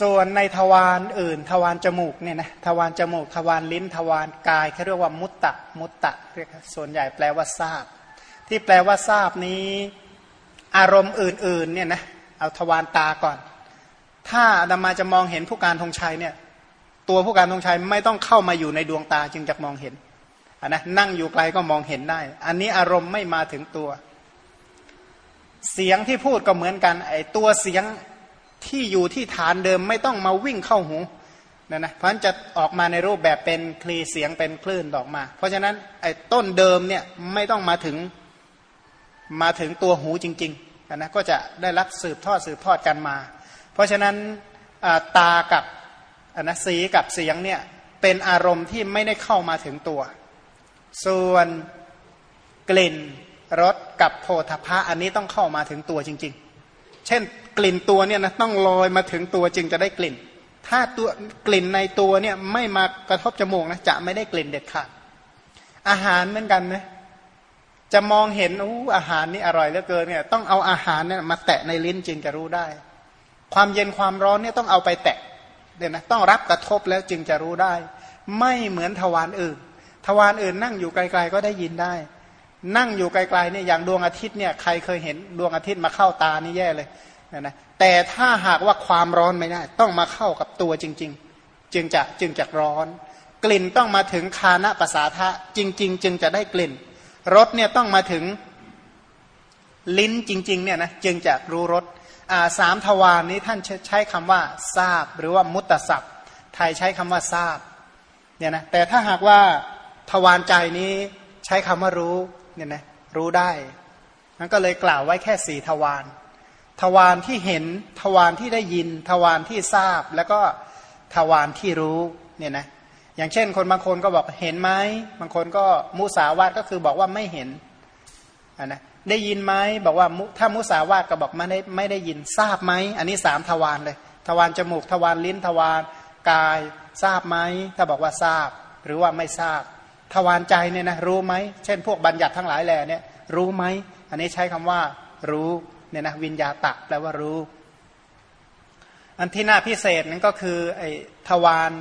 ส่วนในทวารอื่น ทวารจมูกเนี่ยนะทวารจมูก ทวารลิ้น ทวารกายเขาเรียกว่ามุตตะมุตตะเรียกส่วนใหญ่แปลว่าทราบ ที่แปลว่าทราบนี้อารมณ์อื่นๆเนี่ยนะเอาทวารตาก่อน ถ้าอาตมาจะมองเห็นผู้การธงชัยเนี่ยตัวผู้การธงชัยไม่ต้องเข้ามาอยู่ในดวงตาจึงจะมองเห็นนนะนั่งอยู่ไกลก็มองเห็นได้ อันนี้อารมณ์ไม่มาถึงตัว เสียงที่พูดก็เหมือนกันไอ้ตัวเสียง ที่อยู่ที่ฐานเดิมไม่ต้องมาวิ่งเข้าหูนะนะเพราะฉะนั้นจะออกมาในรูปแบบเป็นคลีเสียงเป็นคลื่นออกมา เพราะฉะนั้นไอ้ต้นเดิมเนี่ยไม่ต้องมาถึงมาถึงตัวหูจริงๆนะก็จะได้รับสืบทอดสืบทอดกันมา เพราะฉะนั้นตากับนะสีกับเสียงเนี่ยเป็นอารมณ์ที่ไม่ได้เข้ามาถึงตัว ส่วนกลิ่นรสกับโพธพะอันนี้ต้องเข้ามาถึงตัวจริง ๆ เช่น กลิ่นตัวเนี่ยนะต้องลอยมาถึงตัวจึงจะได้กลิ่น ถ้าตัวกลิ่นในตัวเนี่ยไม่มากระทบจมูกนะจะไม่ได้กลิ่นเด็ดขาดอาหารเหมือนกันนะจะมองเห็นอู้อาหารนี่อร่อยเหลือเกินเนี่ยต้องเอาอาหารเนี่ยมาแตะในลิ้นจึงจะรู้ได้ ความเย็นความร้อนเนี่ยต้องเอาไปแตะเดี๋ยนะต้องรับกระทบแล้วจึงจะรู้ได้ ไม่เหมือนทวารอื่น ทวารอื่นนั่งอยู่ไกล ๆ ก็ได้ยินได้ นั่งอยู่ไกลๆเนี่ยอย่างดวงอาทิตย์เนี่ยใครเคยเห็นดวงอาทิตย์มาเข้าตานี่แย่เลยนะนะแต่ถ้าหากว่าความร้อนไม่ได้ ต้องมาเข้ากับตัวจริง ๆ จึงจะจึงจะร้อน กลิ่นต้องมาถึงคานะภาษาทะจริง ๆ จึงจะได้กลิ่นรสเนี่ยต้องมาถึงลิ้นจริงๆเนี่ยนะจึงจะรู้รสสามทวารนี้ท่านใช้คำว่าทราบ หรือว่ามุตตสัพไทยใช้คำว่าทราบเนี่ยนะแต่ถ้าหากว่าทวารใจนี้ใช้คำว่ารู้ เนี่ยนะรู้ได้นั้นก็เลยกล่าวไว้แค่สี่ทวารทวารที่เห็นทวารที่ได้ยินทวารที่ทราบแล้วก็ทวารที่รู้เนี่ยนะอย่างเช่น คนบางคนก็บอกเห็นไหมบางคนก็มุสาวาทก็คือบอกว่าไม่เห็นนนะได้ยินไหมบอกว่าถ้ามุสาวาทก็บอกไม่ได้ไม่ได้ยินทราบไหมอันนี้สามทวารเลย ทวารจมูกทวารลิ้นทวารกายทราบไหมถ้าบอกว่าทราบ หรือว่าไม่ทราบ ทวารใจเนี่ยนะรู้ไหมเช่น พวกบัญญัติทั้งหลายแหล่เนี่ยรู้ไหมอันนี้ใช้คำว่ารู้เนี่ยนะวิญญาตะแปลว่ารู้ อันที่น่าพิเศษนั้นก็คือไอ้ทวาร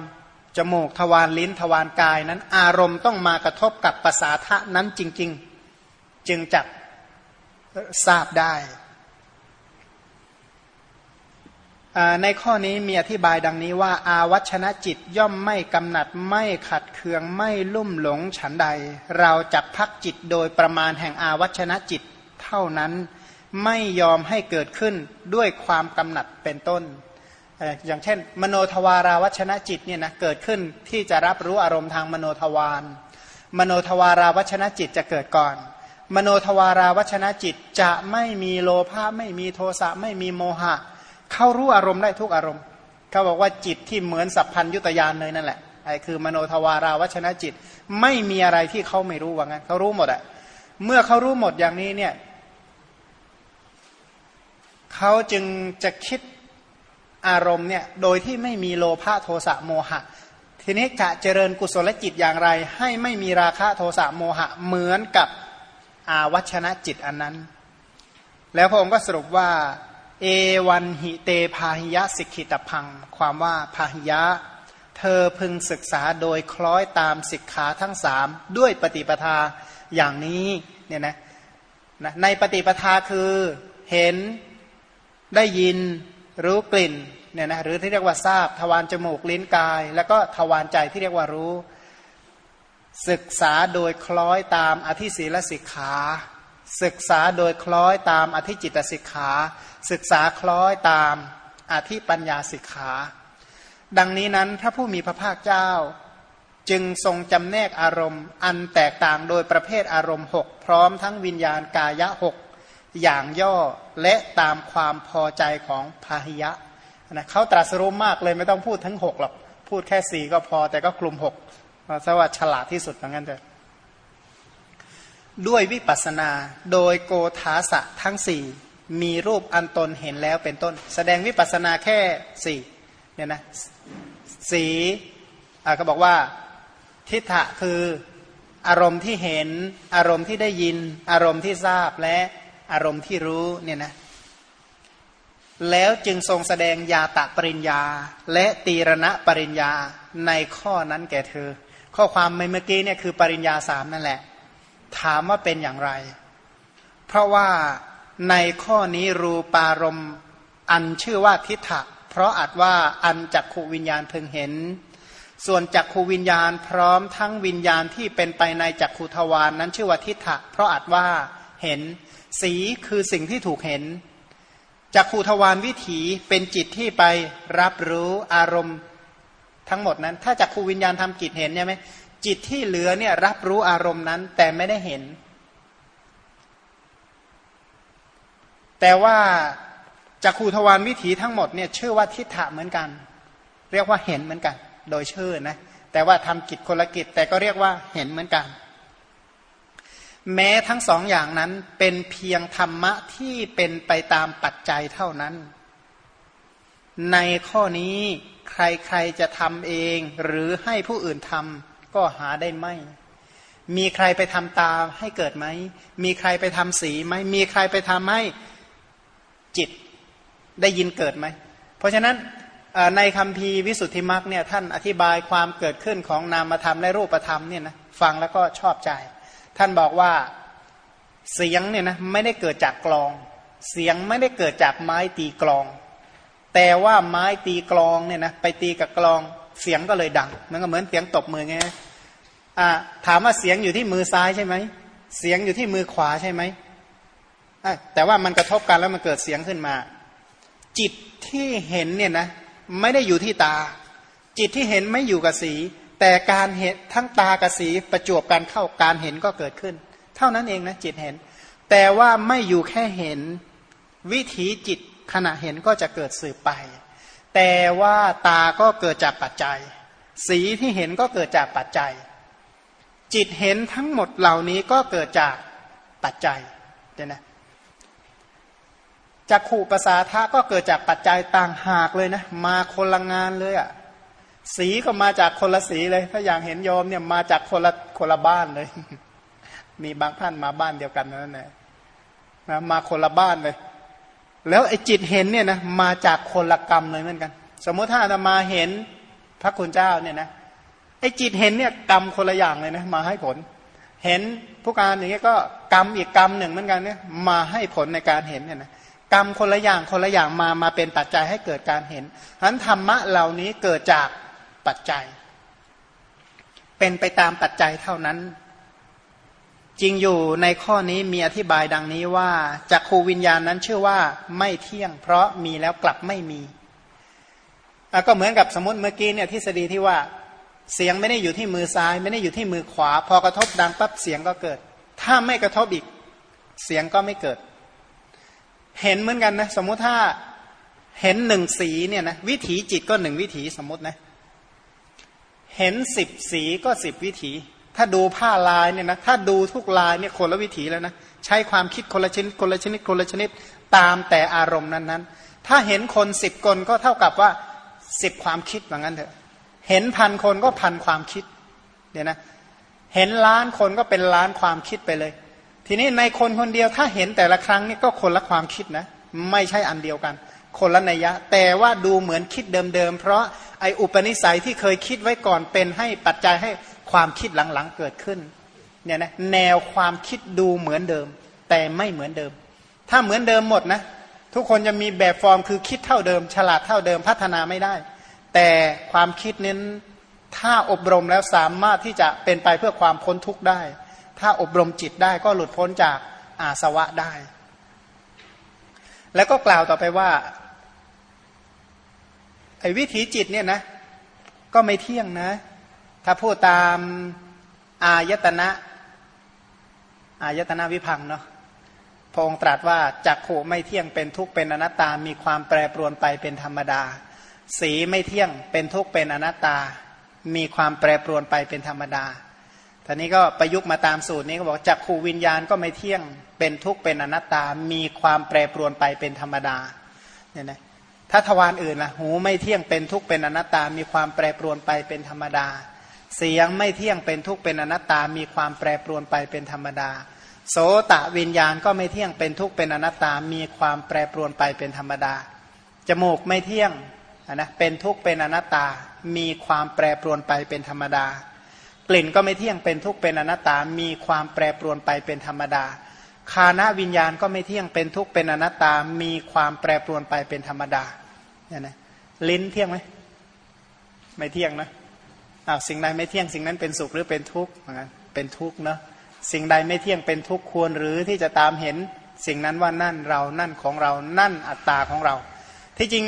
จมูกทวารลิ้นทวารกายนั้น อารมณ์ต้องมากระทบกับภาษาทะนั้นจริง ๆ จึงจับทราบได้ ในข้อนี้มีอธิบายดังนี้ว่า อาวัชนะจิตย่อมไม่กำหนัดไม่ขัดเคืองไม่ลุ่มหลงฉันใด เราจับพักจิตโดยประมาณแห่งอาวัชนะจิตเท่านั้นไม่ยอมให้เกิดขึ้นด้วยความกำหนัดเป็นต้น อย่างเช่น มโนทวาราวัชนะจิตเนี่ยนะเกิดขึ้นที่จะรับรู้อารมณ์ทางมโนทวาร มโนทวาราวัชนะจิตจะเกิดก่อน มโนทวาราวัชนะจิตจะไม่มีโลภะไม่มีโทสะไม่มีโมหะ เขารู้อารมณ์ได้ทุกอารมณ์เขาบอกว่าจิตที่เหมือนสัพพัญยุตยานเลยนั่นแหละไอ้คือมโนทวาราวัชนะจิต ไม่มีอะไรที่เขาไม่รู้ว่างั้นเขารู้หมดอะเมื่อเขารู้หมดอย่างนี้เนี่ยเขาจึงจะคิดอารมณ์เนี่ยโดยที่ไม่มีโลภะโทสะโมหะ ทีนี้จะเจริญกุศลจิตอย่างไร ให้ไม่มีราคะโทสะโมหะเหมือนกับอาวัชนะจิตอันนั้น แล้วพระองค์ก็สรุปว่า เอวันหิเตพาหิยะสิกขิตพัง ความว่าพาหิยะ เธอพึงศึกษาโดยคล้อยตามสิกขาทั้งสามด้วยปฏิปทาอย่างนี้เนี่ยนะในปฏิปทาคือเห็นได้ยินรู้กลิ่นเนี่ยนะหรือที่เรียกว่าทราบทวารจมูกลิ้นกาย แล้วก็ทวารใจที่เรียกว่ารู้ ศึกษาโดยคล้อยตามอธิศีลสิกขา ศึกษาโดยคล้อยตามอธิจิตสิกขา ศึกษาคล้อยตามอธิปัญญาสิกขา ดังนี้นั้นพระผู้มีพระภาคเจ้า จึงทรงจำแนกอารมณ์ อันแตกต่างโดยประเภทอารมณ์หกพร้อมทั้งวิญญาณกายะหกอย่างย่อและตามความพอใจของพาหิยะนะเขาตรัสรู้มากเลยไม่ต้องพูดทั้งหกหรอกพูดแค่สี่ก็พอแต่ก็คลุมหกสวัสดฉลาดที่สุดเหมือนกันเถอะด้วยวิปัสนาโดยโกธาสะทั้งสี่ มีรูปอันตนเห็นแล้วเป็นต้น แสดงวิปัสนาแค่สี่เนี่ยนะสีอ่าก็บอกว่าทิฏฐะคืออารมณ์ที่เห็นอารมณ์ที่ได้ยิน อารมณ์ที่ทราบและอารมณ์ที่รู้เนี่ยนะแล้วจึงทรงแสดงยาตะปริญญา และตีรณะปริญญาในข้อนั้นแก่เธอ ข้อความเมื่อกี้เนี่ยคือปริญญาสามนั่นแหละ ถามว่าเป็นอย่างไร เพราะว่า ในข้อนี้รูปารมณ์อันชื่อว่าทิฏฐะเพราะอาจว่าอันจักขูวิญญาณเพึงเห็น ส่วนจักขูวิญญาณพร้อมทั้งวิญญาณที่เป็นไปในจักขูทวารนนั้นชื่อว่าทิฏฐะเพราะอาจว่าเห็น สีคือสิ่งที่ถูกเห็นจักขูทวารวิถีเป็นจิตที่ไปรับรู้อารมณ์ทั้งหมดนั้น ถ้าจักขูวิญญาณทำจิตเห็นใช่ไหมจิตที่เหลือเนี่ยรับรู้อารมณ์นั้นแต่ไม่ได้เห็น แต่ว่าจักขูทวารวิถีทั้งหมดเนี่ยชื่อว่าทิฏฐะเหมือนกัน เรียกว่าเห็นเหมือนกัน โดยชื่อนะแต่ว่าทำกิจคนละกิจแต่ก็เรียกว่าเห็นเหมือนกัน แม้ทั้งสองอย่างนั้นเป็นเพียงธรรมะที่เป็นไปตามปัจจัยเท่านั้น ในข้อนี้ใครๆจะทำเองหรือให้ผู้อื่นทำก็หาได้ไม่ มีใครไปทำตาให้เกิดไหม มีใครไปทำสีไหม มีใครไปทำให้ จิตได้ยินเกิดไหม เพราะฉะนั้นในคำพีวิสุทธิมรรคเนี่ยท่านอธิบายความเกิดขึ้นของนามธรรมและรูปธรรมเนี่ยนะฟังแล้วก็ชอบใจ ท่านบอกว่าเสียงเนี่ยนะไม่ได้เกิดจากกลอง เสียงไม่ได้เกิดจากไม้ตีกลอง แต่ว่าไม้ตีกลองเนี่ยนะไปตีกับกลองเสียงก็เลยดัง มันก็เหมือนเสียงตบมือไงอ่าถามว่าเสียงอยู่ที่มือซ้ายใช่ไหมเสียงอยู่ที่มือขวาใช่ไหม แต่ว่ามันกระทบกันแล้วมันเกิดเสียงขึ้นมา จิตที่เห็นเนี่ยนะไม่ได้อยู่ที่ตา จิตที่เห็นไม่อยู่กับสี แต่การเห็นทั้งตากระสีประจวบกันเข้าการเห็นก็เกิดขึ้น เท่านั้นเองนะจิตเห็น แต่ว่าไม่อยู่แค่เห็นวิถีจิตขณะเห็นก็จะเกิดสืบไป แต่ว่าตาก็เกิดจากปัจจัย สีที่เห็นก็เกิดจากปัจจัย จิตเห็นทั้งหมดเหล่านี้ก็เกิดจากปัจจัยเดี๋ยนะ จักขู่ภาษาทะก็เกิดจากปัจจัยต่างหากเลยนะมาคนละงานเลยอะ่ะสีก็มาจากคนละสีเลย ถ้าอย่างเห็นโยมเนี่ยมาจากคนละคนละบ้านเลย มีบางท่านมาบ้านเดียวกันนั่นแหละนะมาคนละบ้านเลย แล้วไอ้จิตเห็นเนี่ยนะมาจากคนละกรรมเลยเหมือนกัน สมมติถ้าอามาเห็นพระคุณเจ้าเนี่ยนะไอ้จิตเห็นเนี่ยกรรมคนละอย่างเลยนะมาให้ผล เห็นผู้การอย่างเงี้ยก็กรรมอีกกรรมหนึ่งเหมือนกันเนี่ยมาให้ผลในการเห็นเนี่ยนะ กรรมคนละอย่างคนละอย่างมามาเป็นปัจจัยให้เกิดการเห็นฉะนั้นธรรมะเหล่านี้เกิดจากปัจจัย เป็นไปตามปัจจัยเท่านั้น จริงอยู่ในข้อนี้มีอธิบายดังนี้ว่าจักขูวิญญาณนั้นชื่อว่าไม่เที่ยง เพราะมีแล้วกลับไม่มีก็เหมือนกับสมมติเมื่อกี้เนี่ยทฤษฎีที่ว่าเสียงไม่ได้อยู่ที่มือซ้าย ไม่ได้อยู่ที่มือขวา พอกระทบดังปั๊บเสียงก็เกิด ถ้าไม่กระทบอีกเสียงก็ไม่เกิด เห็นเหมือนกันนะสมมุติถ้าเห็นหนึ่งสีเนี่ยนะวิถีจิตก็หนึ่งวิถีสมมตินะเห็นสิบสีก็สิบวิถี ถ้าดูผ้าลายเนี่ยนะถ้าดูทุกลายเนี่ยคนละวิถีแล้วนะใช้ความคิดคนละชนิดคนละชนิดคนละชนิดตามแต่อารมณ์นั้นๆ ถ้าเห็นคนสิบคนก็เท่ากับว่าสิบความคิดเหมือนกันเถอะเห็นพันคนก็พันความคิดเนี่ยนะเห็นล้านคนก็เป็นล้านความคิดไปเลย ทีนี้ในคนคนเดียวถ้าเห็นแต่ละครั้งนี่ก็คนละความคิดนะ ไม่ใช่อันเดียวกัน คนละนัยยะ แต่ว่าดูเหมือนคิดเดิมๆเพราะไออุปนิสัยที่เคยคิดไว้ก่อนเป็นให้ปัจจัยให้ความคิดหลังๆเกิดขึ้นเนี่ยนะแนวความคิดดูเหมือนเดิม แต่ไม่เหมือนเดิม ถ้าเหมือนเดิมหมดนะทุกคนจะมีแบบฟอร์มคือคิดเท่าเดิม ฉลาดเท่าเดิมพัฒนาไม่ได้ แต่ความคิดเน้นถ้าอบรมแล้วสามารถที่จะเป็นไปเพื่อความพ้นทุกข์ได้ ถ้าอบรมจิตได้ก็หลุดพ้นจากอาสวะได้ แล้วก็กล่าวต่อไปว่าไอ้วิถีจิตเนี่ยนะ ก็ไม่เที่ยงนะ ถ้าพูดตามอายตนะ อายตนะวิพังเนาะพระองค์ตรัสว่าจักขูไม่เที่ยงเป็นทุกข์เป็นอนัตตา มีความแปรปรวนไปเป็นธรรมดา สีไม่เที่ยงเป็นทุกข์เป็นอนัตตา มีความแปรปรวนไปเป็นธรรมดา ท่านี้ก็ประยุกต์มาตามสูตรนี้ก็บอกจักขูวิญญาณก็ไม่เที่ยงเป็นทุกข์เป็นอนัตตา มีความแปรปรวนไปเป็นธรรมดาเนี่ยนะถ้าทวารอื่นล่ะหูไม่เที่ยงเป็นทุกข์เป็นอนัตตา มีความแปรปรวนไปเป็นธรรมดา เสียงไม่เที่ยงเป็นทุกข์เป็นอนัตตา มีความแปรปรวนไปเป็นธรรมดา โสตะวิญญาณก็ไม่เที่ยงเป็นทุกข์เป็นอนัตตา มีความแปรปรวนไปเป็นธรรมดา จมูกไม่เที่ยงนะเป็นทุกข์เป็นอนัตตา มีความแปรปรวนไปเป็นธรรมดา กลิ่นก็ไม่เที่ยงเป็นทุกข์เป็นอนัตตา มีความแปรปรวนไปเป็นธรรมดา คานะวิญญาณก็ไม่เที่ยงเป็นทุกข์เป็นอนัตตา มีความแปรปรวนไปเป็นธรรมดาเนี่ยนะลิ้นเที่ยงไหมไม่เที่ยงนะอ้าวสิ่งใดไม่เที่ยงสิ่งนั้นเป็นสุขหรือเป็นทุกข์เหมือนกันเป็นทุกข์เนาะสิ่งใดไม่เที่ยงเป็นทุกข์ควรหรือที่จะตามเห็นสิ่งนั้นว่านั่นเรานั่นของเรานั่นอัตตาของเรา ที่จริง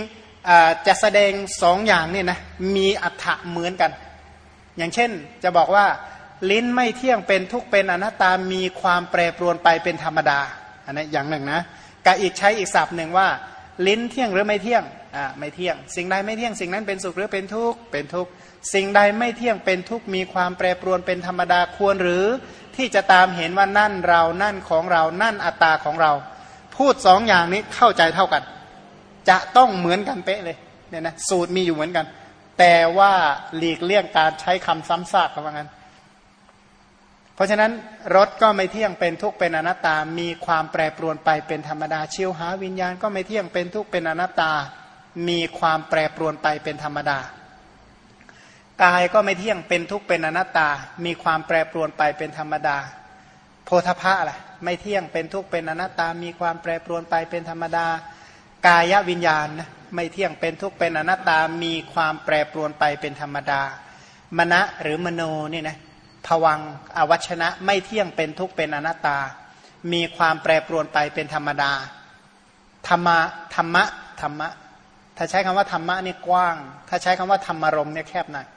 จะแสดงสองอย่างเนี่ยนะมีอัตถะเหมือนกัน อย่างเช่นจะบอกว่าลิ้นไม่เที่ยงเป็นทุกเป็นอนัตตามีความแปรปรวนไปเป็นธรรมดาอันนี้อย่างหนึ่งนะกับอีกใช้อีกศัพท์หนึ่งว่า ลิ้นเที่ยงหรือไม่เที่ยงอ่าไม่เที่ยง สิ่งใดไม่เที่ยงสิ่งนั้นเป็นสุขหรือเป็นทุกข์เป็นทุกข์สิ่งใดไม่เที่ยงเป็นทุกข์มีความแปรปรวนเป็นธรรมดาควรหรือที่จะตามเห็นว่านั่นเรานั่นของเรานั่นอัตตาของเรา พูดสองอย่างนี้เข้าใจเท่ากัน จะต้องเหมือนกันเป๊ะเลยเนี่ยนะสูตรมีอยู่เหมือนกัน แต่ว่าหลีกเลี่ยงการใช้คำซ้ำซากเขาว่างั้น เพราะฉะนั้นรถก็ไม่เที่ยงเป็นทุกข์เป็นอนัตตา มีความแปรปรวนไปเป็นธรรมดาชิวหาวิญญาณก็ไม่เที่ยงเป็นทุกข์เป็นอนัตตา มีความแปรปรวนไปเป็นธรรมดากายก็ไม่เที่ยงเป็นทุกข์เป็นอนัตตา มีความแปรปรวนไปเป็นธรรมดา โพธพะล่ะไม่เที่ยงเป็นทุกข์เป็นอนัตตา มีความแปรปรวนไปเป็นธรรมดา กายวิญญาณนะไม่เที่ยงเป็นทุกข์เป็นอนัตตามีความแปรปรวนไปเป็นธรรมดามณะหรือมโนนี่นะผวังอวัชนะไม่เที่ยงเป็นทุกข์เป็นอนัตตา มีความแปรปรวนไปเป็นธรรมดาธรรมะธรรมะธรรมะ ถ้าใช้คำว่าธรรมะนี่กว้าง ถ้าใช้คำว่าธรรมารมเนี่ยแคบหน่อย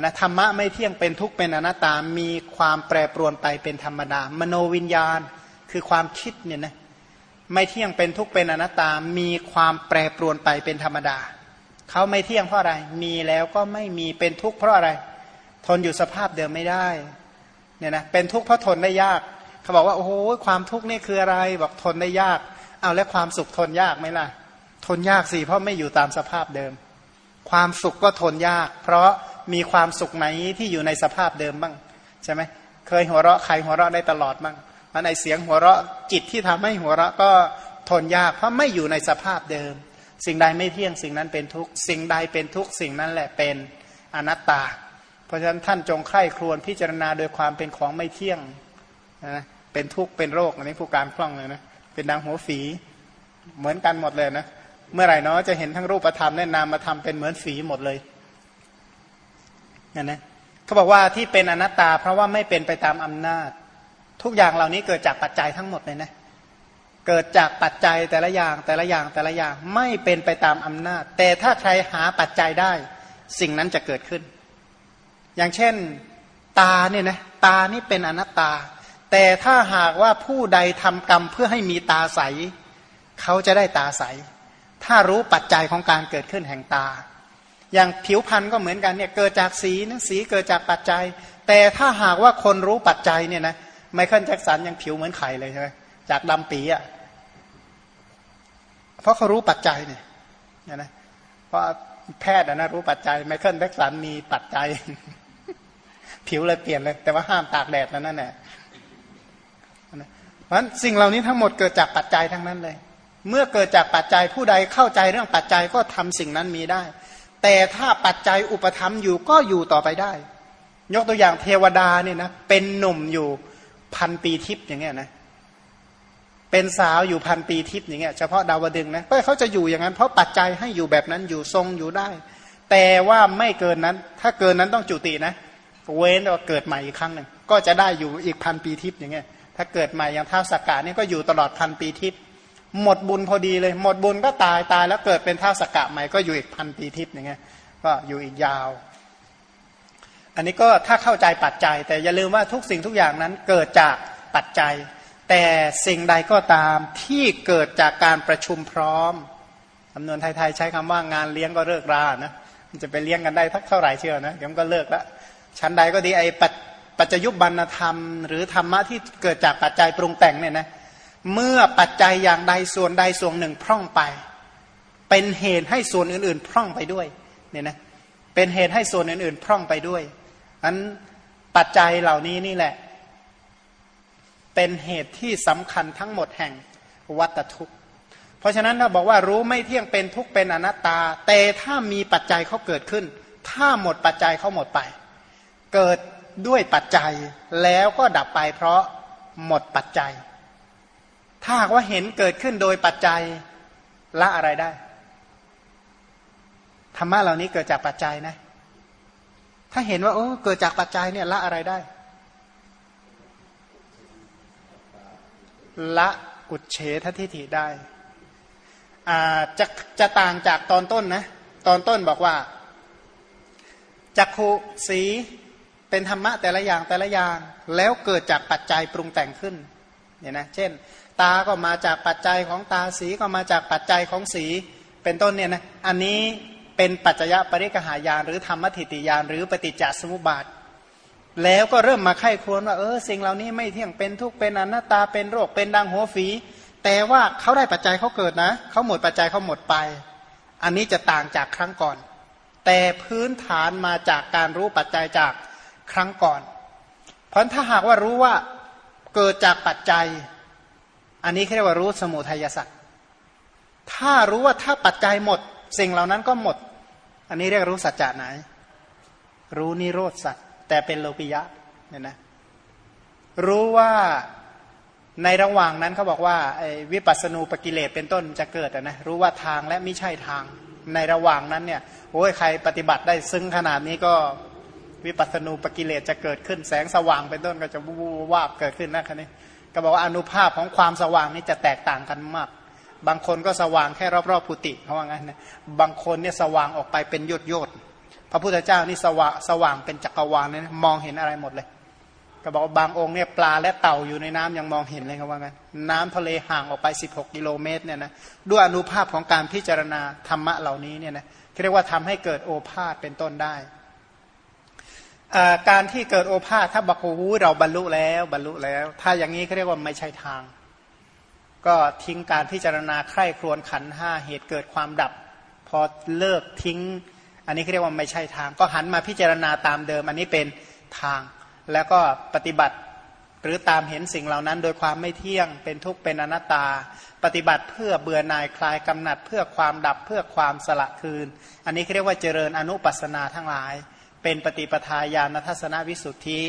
นะธรรมะไม่เที่ยงเป็นทุกข์เป็นอนัตตา มีความแปรปรวนไปเป็นธรรมดา มโนวิญญาณคือความคิดเนี่ยนะ ไม่เที่ยงเป็นทุกเป็นอนัตตา มีความแปรปรวนไปเป็นธรรมดา เขาไม่เที่ยงเพราะอะไร มีแล้วก็ไม่มีเป็นทุกข์เพราะอะไร ทนอยู่สภาพเดิมไม่ได้ เนี่ยนะ เป็นทุกข์เพราะทนได้ยาก เขาบอกว่าโอ้โหความทุกข์นี่คืออะไร บอกทนได้ยาก เอาแล้วความสุขทนยากไหมล่ะ ทนยากสิ เพราะไม่อยู่ตามสภาพเดิม ความสุขก็ทนยาก เพราะมีความสุขไหนที่อยู่ในสภาพเดิมบ้างใช่ไหม เคยหัวเราะใครหัวเราะได้ตลอดบ้าง ในเสียงหัวเราะจิตที่ทำให้หัวเราะก็ทนยากเพราะไม่อยู่ในสภาพเดิม สิ่งใดไม่เที่ยงสิ่งนั้นเป็นทุกสิ่งใดเป็นทุกสิ่งนั้นแหละเป็นอนัตตา เพราะฉะนั้นท่านจงใคร่ครวญพิจารณาโดยความเป็นของไม่เที่ยงนะเป็นทุกข์เป็นโรคอันนี้ผู้การคล่องเลยนะเป็นดังหัวฝีเหมือนกันหมดเลยนะเมื่อไหร่เนาะจะเห็นทั้งรูปธรรมและนามธรรมเป็นเหมือนฝีหมดเลยนั่นนะเขาบอกว่าที่เป็นอนัตตา เพราะว่าไม่เป็นไปตามอำนาจ ทุกอย่างเหล่านี้เกิดจากปัจจัยทั้งหมดเลยนะเกิดจากปัจจัยแต่ละอย่างแต่ละอย่างแต่ละอย่างไม่เป็นไปตามอำนาจ แต่ถ้าใครหาปัจจัยได้ สิ่งนั้นจะเกิดขึ้น อย่างเช่นตาเนี่ยนะตานี่เป็นอนัตตา แต่ถ้าหากว่าผู้ใดทำกรรมเพื่อให้มีตาใส เขาจะได้ตาใส ถ้ารู้ปัจจัยของการเกิดขึ้นแห่งตา อย่างผิวพรรณก็เหมือนกันเนี่ยเกิดจากสีนะสีเกิดจากปัจจัย แต่ถ้าหากว่าคนรู้ปัจจัยเนี่ยนะ ไมเคิลแจ็คสันยังผิวเหมือนไข่เลยใช่ไหมจากดำปีอะ่ะเพราะเขารู้ปัจจัยเนี่ยนะเพราะแพทย์นะรู้ปัจจัยไมเคิลแจ็คสันมีปัจจัย ผิวเลยเปลี่ยนเลย แต่ว่าห้ามตากแดดนั่นแหละเพราะฉะนั้นสิ่งเหล่านี้ทั้งหมดเกิดจากปัจจัยทั้งนั้นเลย เมื่อเกิดจากปัจจัยผู้ใดเข้าใจเรื่องปัจจัยก็ทำสิ่งนั้นมีได้ แต่ถ้าปัจจัยอุปธรรมอยู่ก็อยู่ต่อไปได้ ยกตัวอย่างเทวดาเนี่ยนะเป็นหนุ่มอยู่ พันปีทิพย์อย่างเงี้ยนะเป็นสาวอยู่พันปีทิพย์อย่างเงี้ยเฉพาะดาวดึงนะเขาจะอยู่อย่างนั้นเพราะปัจจัยให้อยู่แบบนั้นอยู่ทรงอยู่ได้ แต่ว่าไม่เกินนั้น ถ้าเกินนั้นต้องจุตินะ เว้นว่าเกิดใหม่อีกครั้งหนึ่งก็จะได้อยู่อีกพันปีทิพย์อย่างเงี้ยถ้าเกิดใหม่อย่างท้าวสักกะนี่ก็อยู่ตลอดพันปีทิพย์หมดบุญพอดีเลย หมดบุญก็ตายตายแล้วเกิดเป็นท้าสกะใหม่ก็อยู่อีกพันปีทิพย์อย่างเงี้ยก็อยู่อีกยาว อันนี้ก็ถ้าเข้าใจปัจจัย แต่อย่าลืมว่าทุกสิ่งทุกอย่างนั้นเกิดจากปัจจัย แต่สิ่งใดก็ตามที่เกิดจากการประชุมพร้อมจำนวนไทยๆใช้คำว่างานเลี้ยงก็เลิกรานะมันจะไปเลี้ยงกันได้ทักเท่าไหร่เชื่อนะเดี๋ยวมันก็เลิกล้วชั้นใดก็ดีไอ้ปัจจยุบบรรณธรรม หรือธรรมะที่เกิดจากปัจจัยปรุงแต่งเนี่ยนะเมื่อปัจจัยอย่างใดส่วนใดส่วนหนึ่งพร่องไป เป็นเหตุให้ส่วนอื่นๆ พร่องไปด้วยเนี่ยนะเป็นเหตุให้ส่วนอื่นๆ พร่องไปด้วย อันปัจจัยเหล่านี้นี่แหละ เป็นเหตุที่สำคัญทั้งหมดแห่งวัตทุกข์ เพราะฉะนั้นเราบอกว่ารู้ไม่เที่ยงเป็นทุกเป็นอนัตตา แต่ถ้ามีปัจจัยเขาเกิดขึ้น ถ้าหมดปัจจัยเขาหมดไป เกิดด้วยปัจจัยแล้วก็ดับไปเพราะหมดปัจจัย ถ้าหากว่าเห็นเกิดขึ้นโดยปัจจัยละอะไรได้ธรรมะเหล่านี้เกิดจากปัจจัยนะ ถ้าเห็นว่าโอ้เกิดจากปัจจัยเนี่ยละอะไรได้ ละกุศเฉททิฏฐิได้จะจะต่างจากตอนต้นนะ ตอนต้นบอกว่าจักขุสีเป็นธรรมะแต่ละอย่างแต่ละอย่าง แล้วเกิดจากปัจจัยปรุงแต่งขึ้นเนี่ยนะเช่น ตาก็มาจากปัจจัยของตาสีก็มาจากปัจจัยของสีเป็นต้นเนี่ยนะอันนี้ เป็นปัจจยปริกหายานหรือธรรมทิติยานหรือปฏิจจสมุปบาท แล้วก็เริ่มมาไข้ควรว่า เออสิ่งเหล่านี้ไม่เที่ยงเป็นทุกข์เป็นอนัตตาเป็นโรคเป็นดังหัวฝี แต่ว่าเขาได้ปัจจัยเขาเกิดนะเขาหมดปัจจัยเขาหมดไป อันนี้จะต่างจากครั้งก่อน แต่พื้นฐานมาจากการรู้ปัจจัยจากครั้งก่อน เพราะถ้าหากว่ารู้ว่าเกิดจากปัจจัย อันนี้เรียกว่ารู้สมุทัยสัตว์ถ้ารู้ว่าถ้าปัจจัยหมด สิ่งเหล่านั้นก็หมด อันนี้เรียกรู้สัจจะไหน รู้นิโรธสัตว์แต่เป็นโลปิยะเนี่ยนะรู้ว่าในระหว่างนั้นเขาบอกว่าวิปัสสนูปกิเลสเป็นต้นจะเกิดนะรู้ว่าทางและไม่ใช่ทางในระหว่างนั้นเนี่ยโอ้ยใครปฏิบัติได้ซึ้งขนาดนี้ก็วิปัสสนูปกิเลสจะเกิดขึ้นแสงสว่างเป็นต้นก็จะวูบวาบเกิดขึ้นนะคันนี้ก็บอกว่าอนุภาพของความสว่างนี้จะแตกต่างกันมาก บางคนก็สว่างแค่รอบๆปุติเขาว่างั้นนะบางคนเนี่ยสว่างออกไปเป็นยดยดพระพุทธเจ้านี่สว่างสว่างเป็นจักรวาลเลยนะมองเห็นอะไรหมดเลยก็บอกบางองค์เนี่ยปลาและเต่าอยู่ในน้ำยังมองเห็นเลยครับว่างั้นน้ำทะเลห่างออกไป 16 กิโลเมตรเนี่ยนะด้วยอนุภาพของการพิจารณาธรรมะเหล่านี้เนี่ยนะเรียกว่าทำให้เกิดโอภาษเป็นต้นได้การที่เกิดโอภาษถ้าบอกว่าเราบรรลุแล้วบรรลุแล้ว ถ้าอย่างนี้เขาเรียกว่าไม่ใช่ทาง ก็ทิ้งการพิจารณาใคร่ครวญขันห้าเหตุเกิดความดับ พอเลิกทิ้ง อันนี้เขาเรียกว่าไม่ใช่ทาง ก็หันมาพิจารณาตามเดิม อันนี้เป็นทาง แล้วก็ปฏิบัติหรือตามเห็นสิ่งเหล่านั้น โดยความไม่เที่ยงเป็นทุกข์เป็นอนัตตา ปฏิบัติเพื่อเบื่อหน่ายคลายกำหนัด เพื่อความดับเพื่อความสละคืน อันนี้เรียกว่าเจริญอนุปัสนาทั้งหลาย เป็นปฏิปทาญาณทัศนวิสุทธิ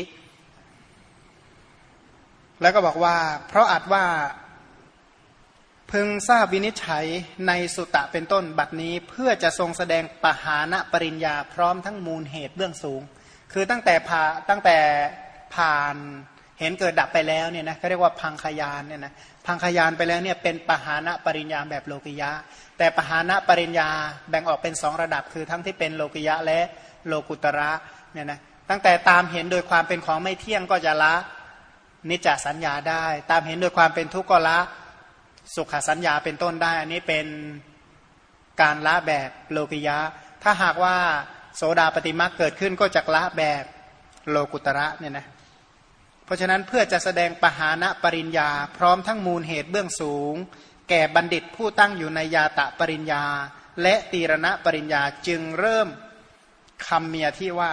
แล้วก็บอกว่า เพราะอาจว่า พึงทราบวินิจฉัยในสุตะเป็นต้นบัดนี้เพื่อจะทรงแสดงปหานะปริญญาพร้อมทั้งมูลเหตุเบื้องสูง คือตั้งแต่ผ่าตั้งแต่ผ่านเห็นเกิดดับไปแล้วเนี่ยนะเขาเรียกว่าพังขยานเนี่ยนะพังขยานไปแล้วเนี่ยเป็นปหานะปริญญาแบบโลกิยะ แต่ปหานะปริญญาแบ่งออกเป็นสองระดับ คือทั้งที่เป็นโลกิยะและโลกุตระเนี่ยนะตั้งแต่ตามเห็นโดยความเป็นของไม่เที่ยงก็จะละนิจจสัญญาได้ ตามเห็นโดยความเป็นทุกข์ก็ละ สุขสัญญาเป็นต้นได้ อันนี้เป็นการละแบบโลกิยะ ถ้าหากว่าโสดาปฏิมาเกิดขึ้นก็จะละแบบโลกุตระเนี่ยนะเพราะฉะนั้นเพื่อจะแสดงปหานะปริญญา พร้อมทั้งมูลเหตุเบื้องสูง แก่บัณฑิตผู้ตั้งอยู่ในยาตะปริญญา และตีรณะปริญญาจึงเริ่มคำเมียที่ว่า